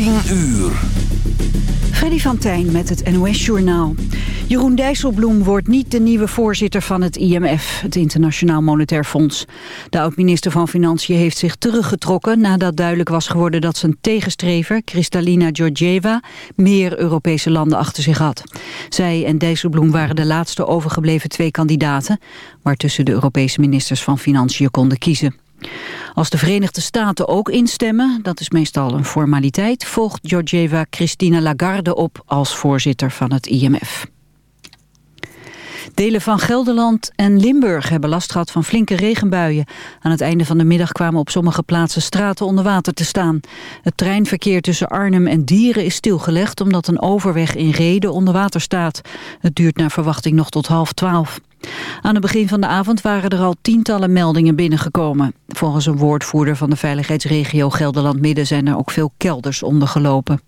10 uur. Freddy van Tijn met het NOS-journaal. Jeroen Dijsselbloem wordt niet de nieuwe voorzitter van het IMF, het Internationaal Monetair Fonds. De oud-minister van Financiën heeft zich teruggetrokken nadat duidelijk was geworden dat zijn tegenstrever, Kristalina Georgieva, meer Europese landen achter zich had. Zij en Dijsselbloem waren de laatste overgebleven twee kandidaten, waartussen de Europese ministers van Financiën konden kiezen. Als de Verenigde Staten ook instemmen, dat is meestal een formaliteit... volgt Georgieva Christina Lagarde op als voorzitter van het IMF. Delen van Gelderland en Limburg hebben last gehad van flinke regenbuien. Aan het einde van de middag kwamen op sommige plaatsen straten onder water te staan. Het treinverkeer tussen Arnhem en Dieren is stilgelegd... omdat een overweg in Reden onder water staat. Het duurt naar verwachting nog tot half twaalf. Aan het begin van de avond waren er al tientallen meldingen binnengekomen. Volgens een woordvoerder van de veiligheidsregio Gelderland-Midden... zijn er ook veel kelders ondergelopen.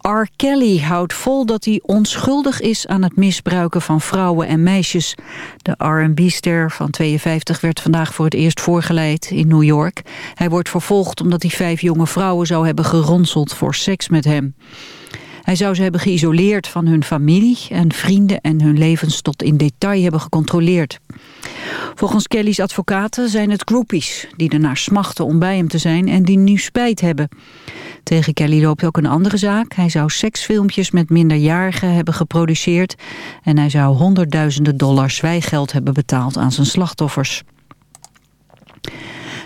R. Kelly houdt vol dat hij onschuldig is aan het misbruiken van vrouwen en meisjes. De R&B-ster van 52 werd vandaag voor het eerst voorgeleid in New York. Hij wordt vervolgd omdat hij vijf jonge vrouwen zou hebben geronseld voor seks met hem. Hij zou ze hebben geïsoleerd van hun familie en vrienden en hun levens tot in detail hebben gecontroleerd. Volgens Kelly's advocaten zijn het groupies die ernaar smachten om bij hem te zijn en die nu spijt hebben. Tegen Kelly loopt ook een andere zaak. Hij zou seksfilmpjes met minderjarigen hebben geproduceerd en hij zou honderdduizenden dollars zwijgeld hebben betaald aan zijn slachtoffers.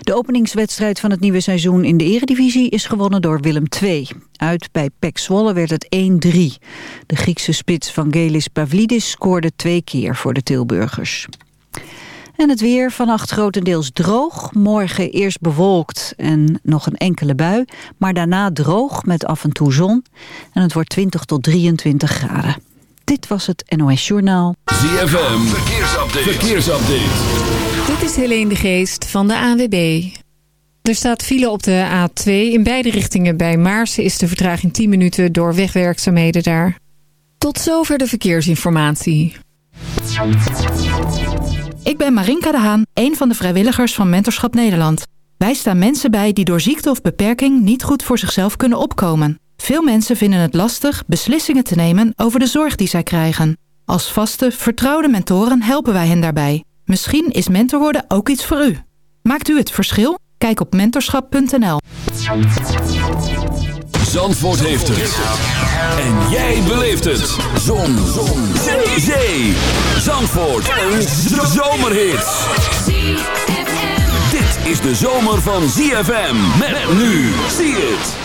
De openingswedstrijd van het nieuwe seizoen in de eredivisie is gewonnen door Willem II. Uit bij PEC Zwolle werd het 1-3. De Griekse spits van Gelis Pavlidis scoorde twee keer voor de Tilburgers. En het weer vannacht grotendeels droog. Morgen eerst bewolkt en nog een enkele bui. Maar daarna droog met af en toe zon. En het wordt 20 tot 23 graden. Dit was het NOS Journaal. ZFM, verkeersupdate. verkeersupdate. Is Helene de Geest van de AWB. Er staat file op de A2. In beide richtingen bij Maarsen is de vertraging 10 minuten door wegwerkzaamheden daar. Tot zover de verkeersinformatie. Ik ben Marinka de Haan, een van de vrijwilligers van Mentorschap Nederland. Wij staan mensen bij die door ziekte of beperking niet goed voor zichzelf kunnen opkomen. Veel mensen vinden het lastig beslissingen te nemen over de zorg die zij krijgen. Als vaste, vertrouwde mentoren helpen wij hen daarbij. Misschien is mentor worden ook iets voor u. Maakt u het verschil? Kijk op mentorschap.nl. Zandvoort heeft het. En jij beleeft het. Zon. Zon. Zee. Zee. Zandvoort. Een zomerhit. Dit is de zomer van ZFM. Met nu. Zie het.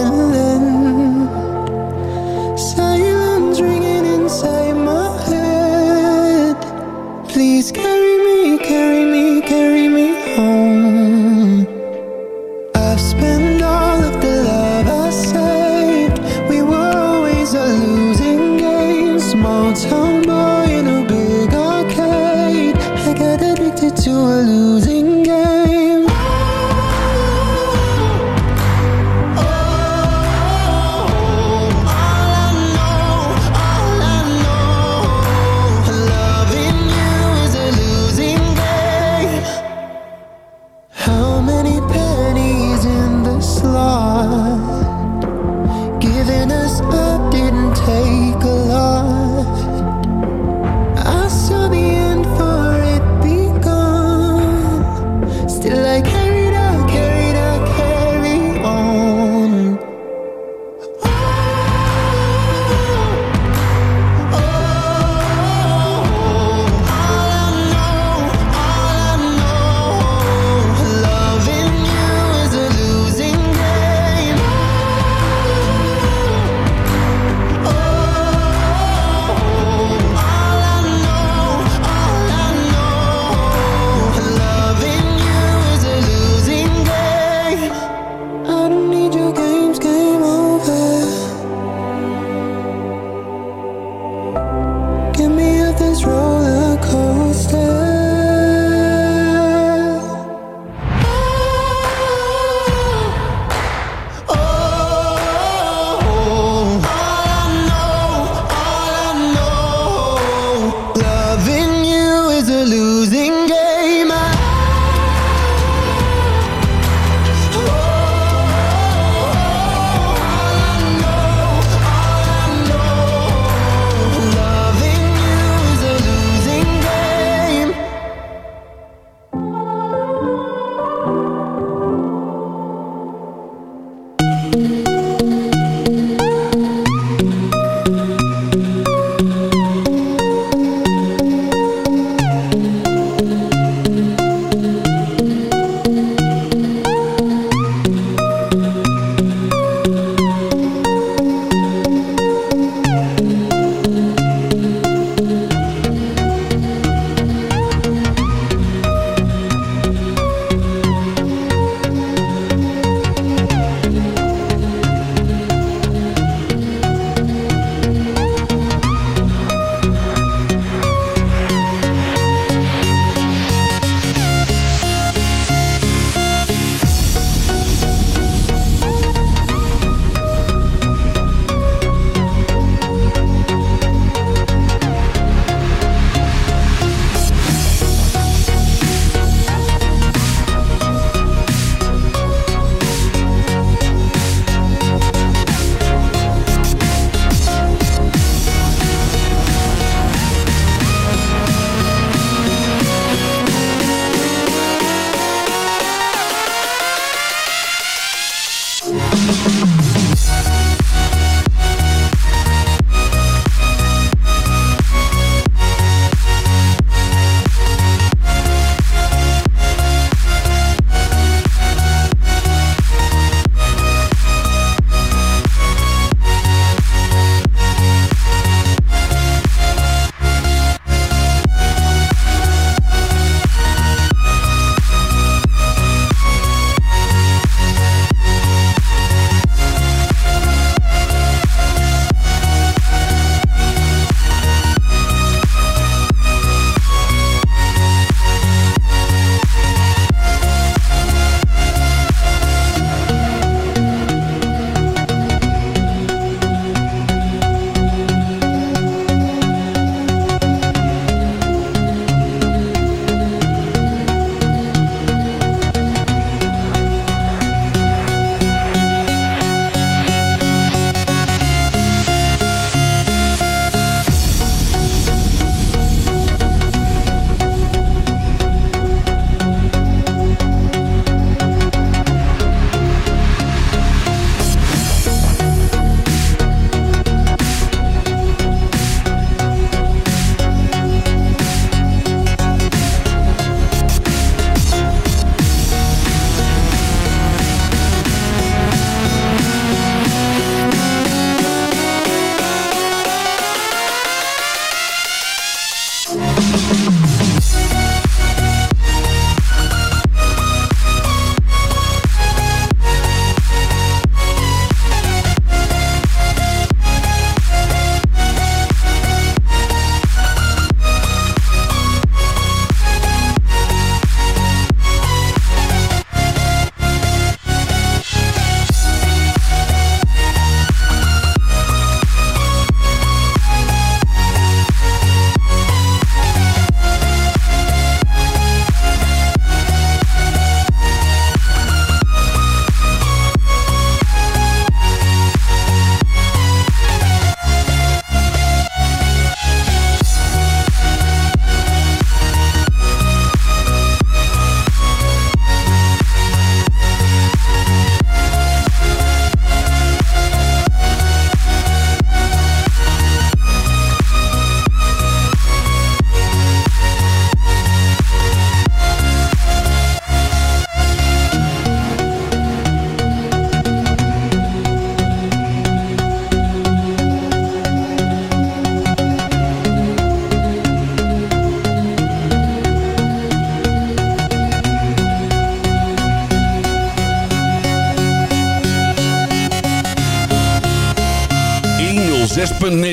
these games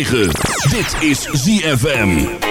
Dit is ZFM.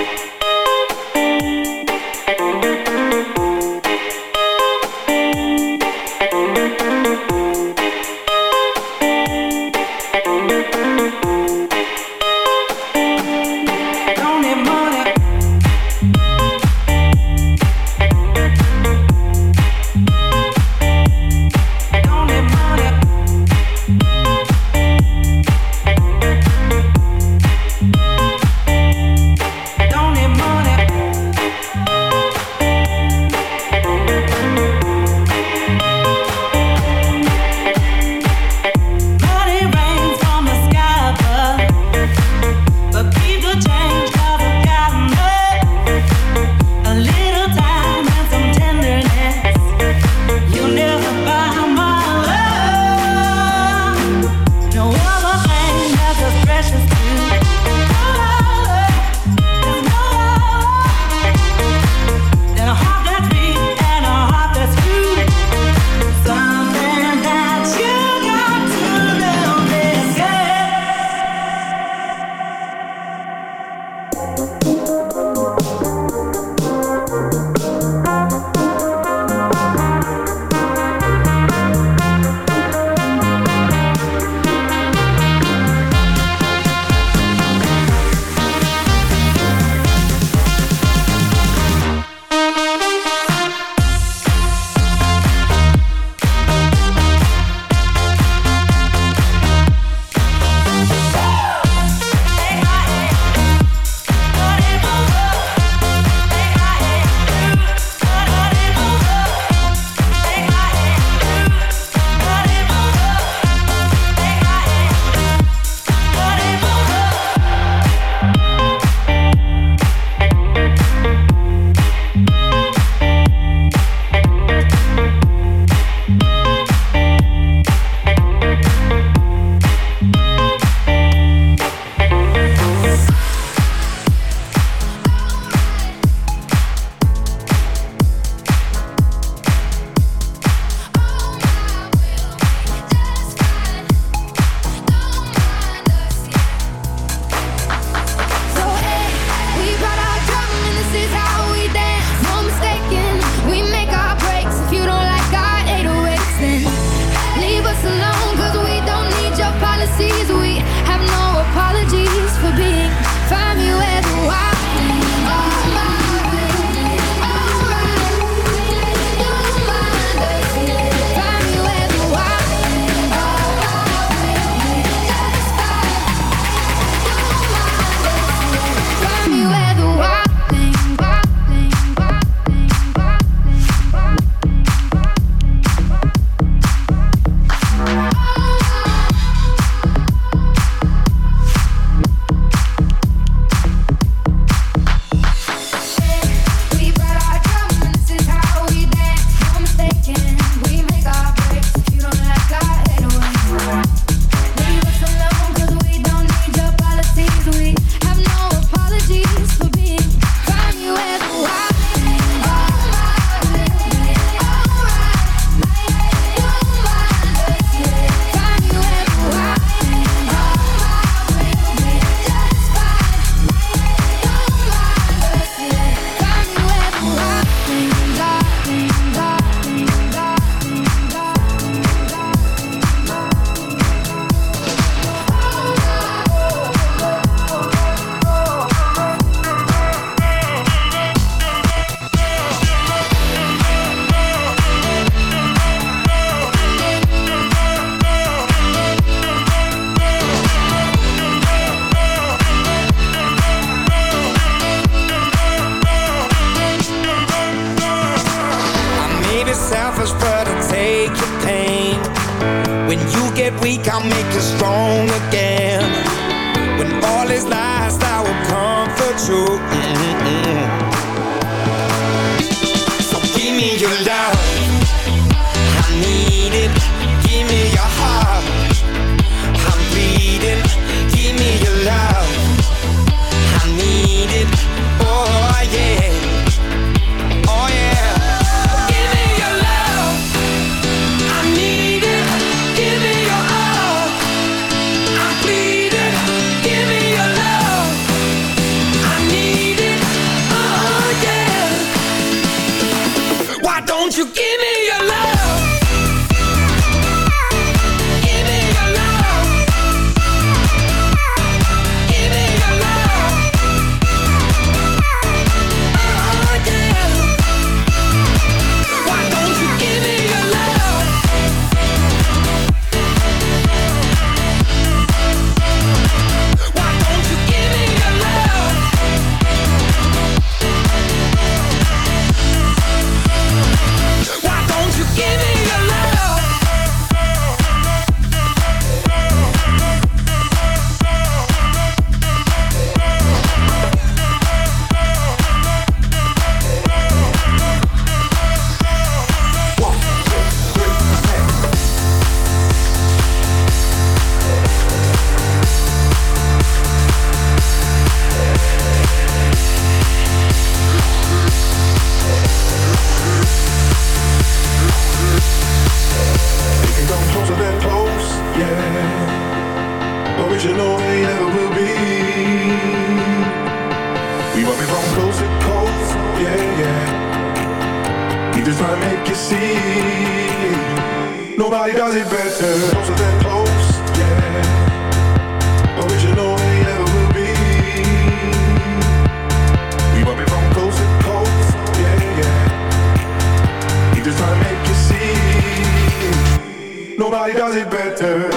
does it better.